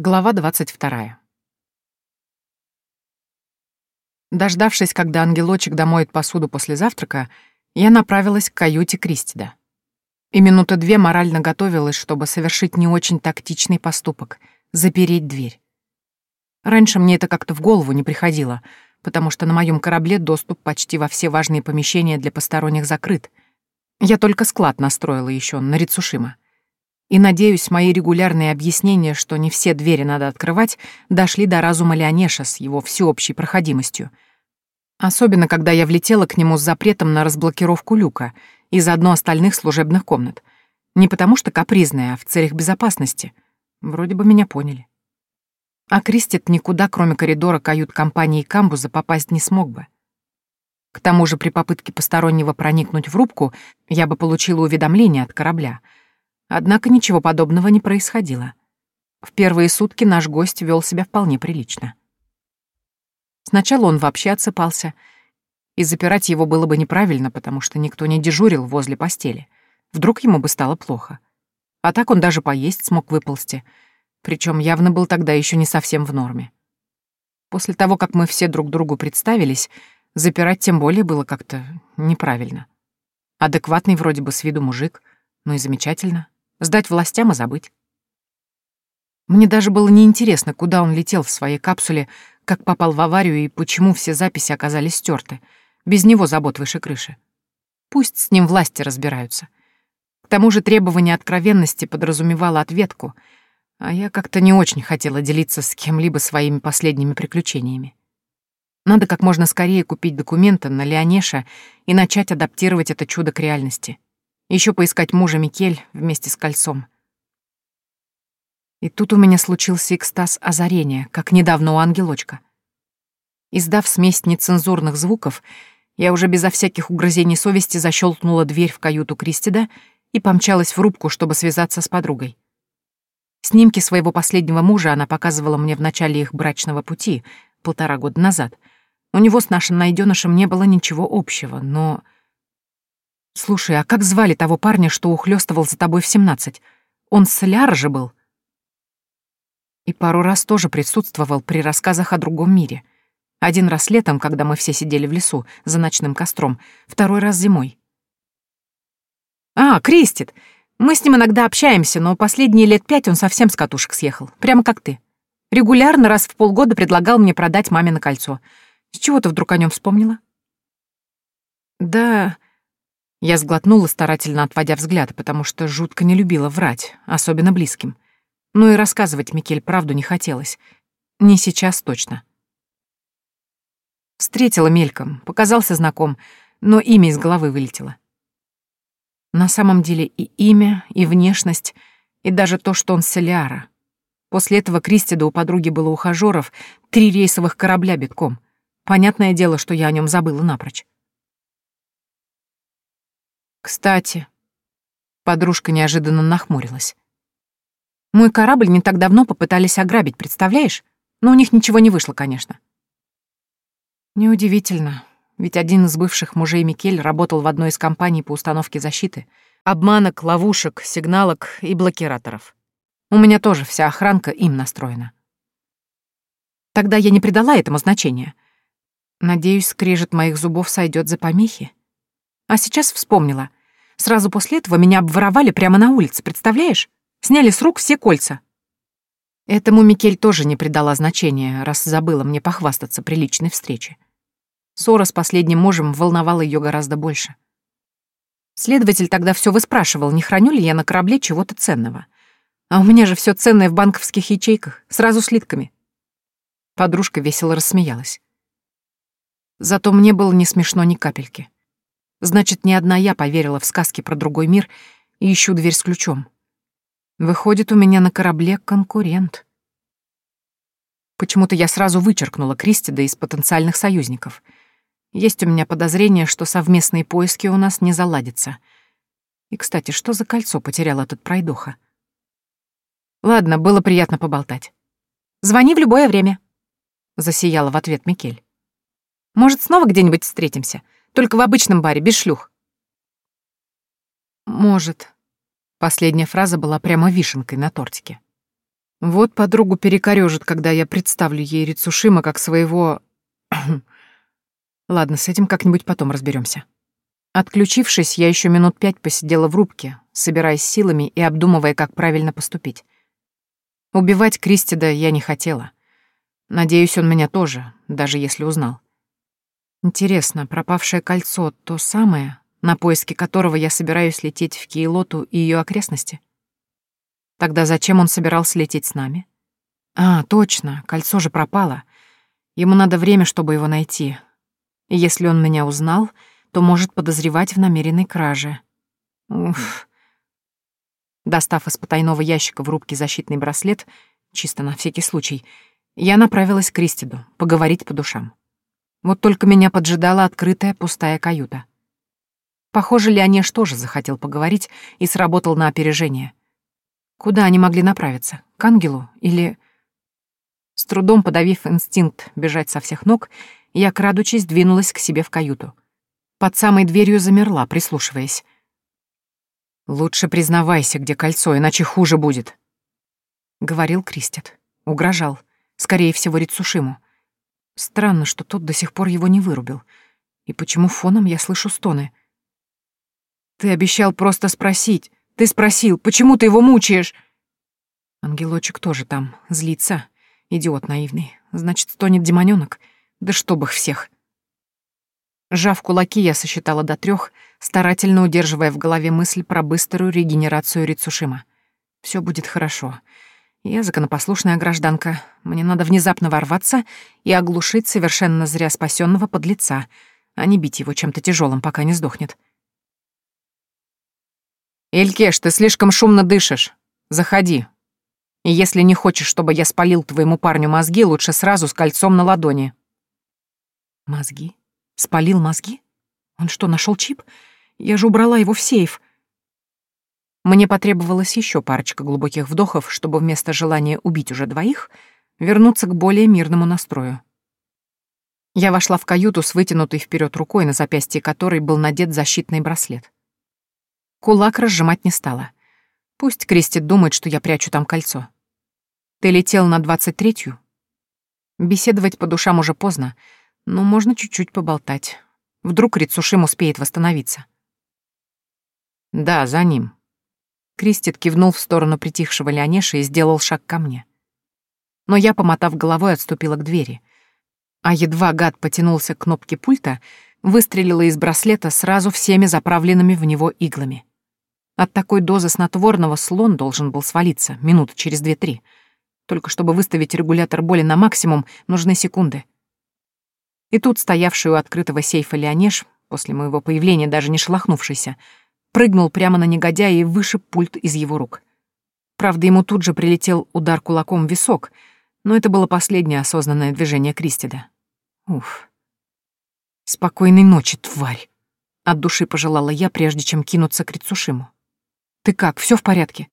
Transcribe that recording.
Глава 22. Дождавшись, когда ангелочек домоет посуду после завтрака, я направилась к каюте Кристида. И минуты две морально готовилась, чтобы совершить не очень тактичный поступок — запереть дверь. Раньше мне это как-то в голову не приходило, потому что на моем корабле доступ почти во все важные помещения для посторонних закрыт. Я только склад настроила еще на Рицушима. И, надеюсь, мои регулярные объяснения, что не все двери надо открывать, дошли до разума Леонеша с его всеобщей проходимостью. Особенно, когда я влетела к нему с запретом на разблокировку люка и заодно остальных служебных комнат. Не потому что капризная, а в целях безопасности. Вроде бы меня поняли. А Кристит никуда, кроме коридора кают-компании камбуза, попасть не смог бы. К тому же при попытке постороннего проникнуть в рубку я бы получила уведомление от корабля — Однако ничего подобного не происходило. В первые сутки наш гость вел себя вполне прилично. Сначала он вообще отсыпался, и запирать его было бы неправильно, потому что никто не дежурил возле постели. Вдруг ему бы стало плохо. А так он даже поесть смог выползти, причем явно был тогда еще не совсем в норме. После того, как мы все друг другу представились, запирать тем более было как-то неправильно. Адекватный вроде бы с виду мужик, ну и замечательно. Сдать властям и забыть. Мне даже было неинтересно, куда он летел в своей капсуле, как попал в аварию и почему все записи оказались стерты. Без него забот выше крыши. Пусть с ним власти разбираются. К тому же требование откровенности подразумевало ответку, а я как-то не очень хотела делиться с кем-либо своими последними приключениями. Надо как можно скорее купить документы на Леонеша и начать адаптировать это чудо к реальности. Еще поискать мужа Микель вместе с кольцом. И тут у меня случился экстаз озарения, как недавно у ангелочка. Издав смесь нецензурных звуков, я уже безо всяких угрызений совести защелкнула дверь в каюту Кристида и помчалась в рубку, чтобы связаться с подругой. Снимки своего последнего мужа она показывала мне в начале их брачного пути, полтора года назад. У него с нашим найденышем не было ничего общего, но... «Слушай, а как звали того парня, что ухлёстывал за тобой в семнадцать? Он соляр же был?» И пару раз тоже присутствовал при рассказах о другом мире. Один раз летом, когда мы все сидели в лесу за ночным костром, второй раз зимой. «А, Кристит! Мы с ним иногда общаемся, но последние лет пять он совсем с катушек съехал, прямо как ты. Регулярно раз в полгода предлагал мне продать маме на кольцо. С чего ты вдруг о нем вспомнила?» «Да...» Я сглотнула, старательно отводя взгляд, потому что жутко не любила врать, особенно близким. Ну и рассказывать Микель правду не хотелось. Не сейчас точно. Встретила мельком, показался знаком, но имя из головы вылетело. На самом деле и имя, и внешность, и даже то, что он Селиара. После этого Кристида у подруги было ухажёров, три рейсовых корабля битком. Понятное дело, что я о нем забыла напрочь. Кстати, подружка неожиданно нахмурилась. Мой корабль не так давно попытались ограбить, представляешь? Но у них ничего не вышло, конечно. Неудивительно, ведь один из бывших мужей Микель работал в одной из компаний по установке защиты, обманок, ловушек, сигналок и блокираторов. У меня тоже вся охранка им настроена. Тогда я не придала этому значения. Надеюсь, скрежет моих зубов сойдет за помехи. А сейчас вспомнила. Сразу после этого меня обворовали прямо на улице, представляешь? Сняли с рук все кольца. Этому Микель тоже не придала значения, раз забыла мне похвастаться при личной встрече. Ссора с последним мужем волновала ее гораздо больше. Следователь тогда все выспрашивал, не храню ли я на корабле чего-то ценного. А у меня же все ценное в банковских ячейках, сразу слитками. Подружка весело рассмеялась. Зато мне было не смешно ни капельки. Значит, не одна я поверила в сказки про другой мир и ищу дверь с ключом. Выходит, у меня на корабле конкурент. Почему-то я сразу вычеркнула Кристида из потенциальных союзников. Есть у меня подозрение, что совместные поиски у нас не заладятся. И, кстати, что за кольцо потерял этот пройдоха? Ладно, было приятно поболтать. Звони в любое время. Засияла в ответ Микель. Может, снова где-нибудь встретимся? Только в обычном баре, без шлюх. Может. Последняя фраза была прямо вишенкой на тортике. Вот подругу перекорёжит, когда я представлю ей Рицушима как своего... Ладно, с этим как-нибудь потом разберемся. Отключившись, я еще минут пять посидела в рубке, собираясь силами и обдумывая, как правильно поступить. Убивать Кристида я не хотела. Надеюсь, он меня тоже, даже если узнал. Интересно, пропавшее кольцо — то самое, на поиски которого я собираюсь лететь в Кейлоту и ее окрестности? Тогда зачем он собирался лететь с нами? А, точно, кольцо же пропало. Ему надо время, чтобы его найти. И если он меня узнал, то может подозревать в намеренной краже. Уф. Достав из потайного ящика в рубке защитный браслет, чисто на всякий случай, я направилась к Кристиду, поговорить по душам. Вот только меня поджидала открытая пустая каюта. Похоже, Леонеж тоже захотел поговорить и сработал на опережение. Куда они могли направиться? К ангелу? Или... С трудом подавив инстинкт бежать со всех ног, я, крадучись, двинулась к себе в каюту. Под самой дверью замерла, прислушиваясь. «Лучше признавайся, где кольцо, иначе хуже будет», — говорил Кристет. Угрожал. Скорее всего, Рицушиму. Странно, что тот до сих пор его не вырубил. И почему фоном я слышу стоны? «Ты обещал просто спросить. Ты спросил, почему ты его мучаешь?» Ангелочек тоже там, злится. Идиот наивный. Значит, стонет демонёнок. Да чтоб их всех. Жав кулаки, я сосчитала до трех, старательно удерживая в голове мысль про быструю регенерацию Рицушима. Все будет хорошо. Я законопослушная гражданка. Мне надо внезапно ворваться и оглушить совершенно зря спасенного подлеца, а не бить его чем-то тяжелым, пока не сдохнет. «Элькеш, ты слишком шумно дышишь. Заходи. И если не хочешь, чтобы я спалил твоему парню мозги, лучше сразу с кольцом на ладони». «Мозги? Спалил мозги? Он что, нашел чип? Я же убрала его в сейф». Мне потребовалось еще парочка глубоких вдохов, чтобы вместо желания убить уже двоих вернуться к более мирному настрою. Я вошла в каюту с вытянутой вперед рукой, на запястье которой был надет защитный браслет. Кулак разжимать не стала. Пусть Кристи думает, что я прячу там кольцо. Ты летел на двадцать третью? Беседовать по душам уже поздно, но можно чуть-чуть поболтать. Вдруг Рицушим успеет восстановиться. Да, за ним. Кристит кивнул в сторону притихшего Леонеша и сделал шаг ко мне. Но я, помотав головой, отступила к двери. А едва гад потянулся к кнопке пульта, выстрелила из браслета сразу всеми заправленными в него иглами. От такой дозы снотворного слон должен был свалиться минут через две-три. Только чтобы выставить регулятор боли на максимум, нужны секунды. И тут стоявший у открытого сейфа Леонеж, после моего появления даже не шелохнувшийся, прыгнул прямо на негодяя и вышиб пульт из его рук. Правда, ему тут же прилетел удар кулаком в висок, но это было последнее осознанное движение Кристида. Уф. Спокойной ночи, тварь. От души пожелала я, прежде чем кинуться к Рицушиму. Ты как, все в порядке?